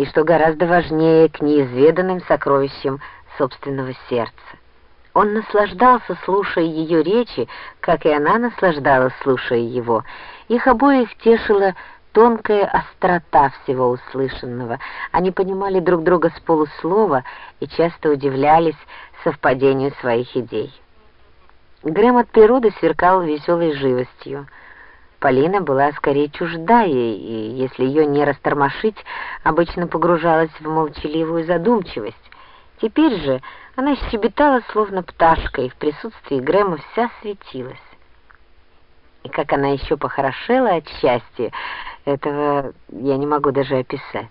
и, что гораздо важнее, к неизведанным сокровищам собственного сердца. Он наслаждался, слушая ее речи, как и она наслаждалась, слушая его. Их обоих тешила тонкая острота всего услышанного. Они понимали друг друга с полуслова и часто удивлялись совпадению своих идей. Грэм от природы сверкал веселой живостью. Полина была скорее чужда ей, и, если ее не растормошить, обычно погружалась в молчаливую задумчивость. Теперь же она щебетала, словно пташка, и в присутствии Грэма вся светилась. И как она еще похорошела от счастья, этого я не могу даже описать.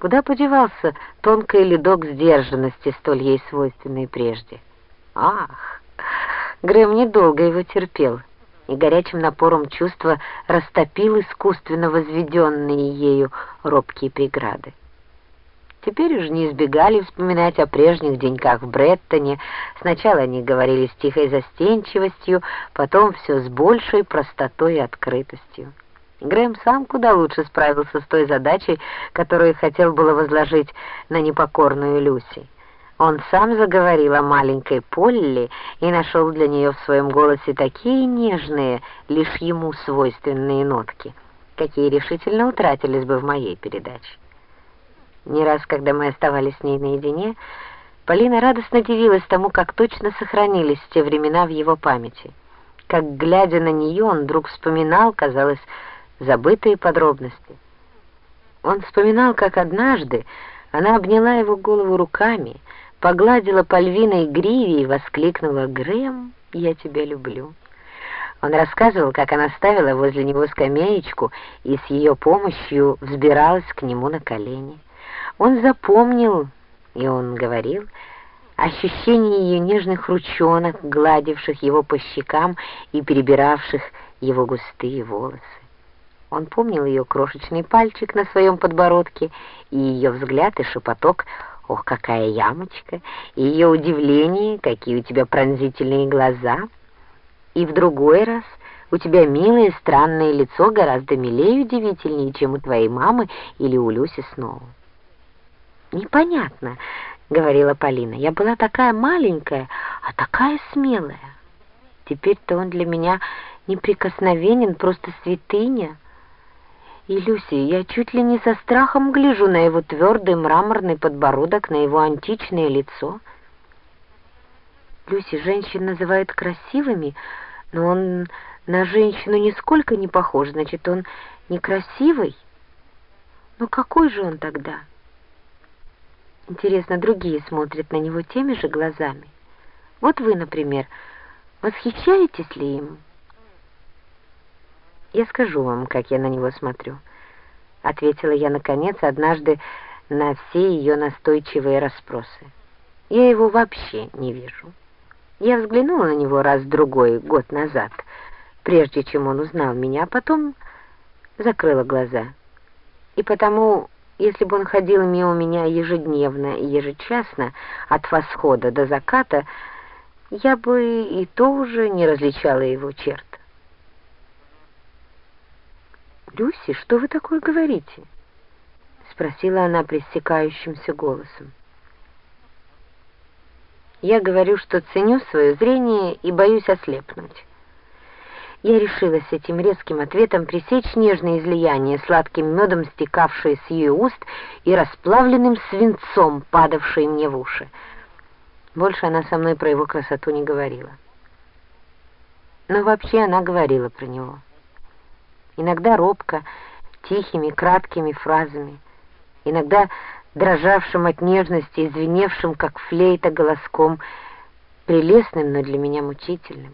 Куда подевался тонкий ледок сдержанности, столь ей свойственный прежде? Ах, Грэм недолго его терпел, и горячим напором чувства растопил искусственно возведенные ею робкие преграды. Теперь уже не избегали вспоминать о прежних деньках в Бреттоне. Сначала они говорили с тихой застенчивостью, потом все с большей простотой и открытостью. Грэм сам куда лучше справился с той задачей, которую хотел было возложить на непокорную Люси. Он сам заговорил о маленькой Полли и нашел для нее в своем голосе такие нежные, лишь ему свойственные нотки, какие решительно утратились бы в моей передаче. Не раз, когда мы оставались с ней наедине, Полина радостно дивилась тому, как точно сохранились те времена в его памяти. Как, глядя на нее, он вдруг вспоминал, казалось, забытые подробности. Он вспоминал, как однажды она обняла его голову руками, погладила по львиной гриве и воскликнула «Грэм, я тебя люблю». Он рассказывал, как она ставила возле него скамеечку и с ее помощью взбиралась к нему на колени. Он запомнил, и он говорил, ощущение ее нежных ручонок, гладивших его по щекам и перебиравших его густые волосы. Он помнил ее крошечный пальчик на своем подбородке и ее взгляд и шепоток «Ох, какая ямочка!» и ее удивление «Какие у тебя пронзительные глаза!» И в другой раз «У тебя милое странное лицо гораздо милее и удивительнее, чем у твоей мамы или у Люси снова». «Непонятно», — говорила Полина. «Я была такая маленькая, а такая смелая. Теперь-то он для меня неприкосновенен, просто святыня». И, Люси, я чуть ли не со страхом гляжу на его твердый мраморный подбородок, на его античное лицо. Люси женщин называют красивыми, но он на женщину нисколько не похож, значит, он некрасивый. Ну какой же он тогда?» Интересно, другие смотрят на него теми же глазами. Вот вы, например, восхищаетесь ли им? Я скажу вам, как я на него смотрю, ответила я наконец однажды на все ее настойчивые расспросы. Я его вообще не вижу. Я взглянула на него раз-другой год назад, прежде чем он узнал меня, а потом закрыла глаза. И потому если бы он ходил мимо меня ежедневно и ежечасно, от восхода до заката, я бы и то уже не различала его черт. «Люси, что вы такое говорите?» — спросила она пресекающимся голосом. «Я говорю, что ценю свое зрение и боюсь ослепнуть». Я решилась этим резким ответом пресечь нежное излияние, сладким медом стекавшее с ее уст и расплавленным свинцом, падавшее мне в уши. Больше она со мной про его красоту не говорила. Но вообще она говорила про него. Иногда робко, тихими, краткими фразами, иногда дрожавшим от нежности и звеневшим, как флейта, голоском, прелестным, но для меня мучительным.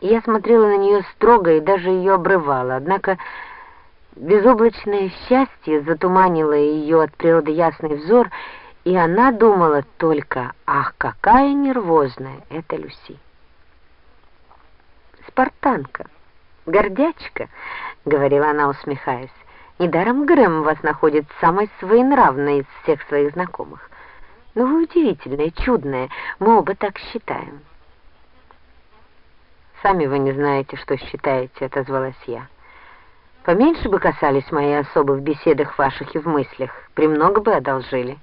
Я смотрела на нее строго и даже ее обрывала, однако безоблачное счастье затуманило ее от природы ясный взор, и она думала только, ах, какая нервозная эта Люси. «Спартанка, гордячка», — говорила она, усмехаясь, «недаром Грэм вас находит самой своенравной из всех своих знакомых. Но ну, вы удивительная, чудная, мы оба так считаем». «Сами вы не знаете, что считаете», — отозвалась я. Поменьше бы касались моей особы в беседах ваших и в мыслях, премного бы одолжили.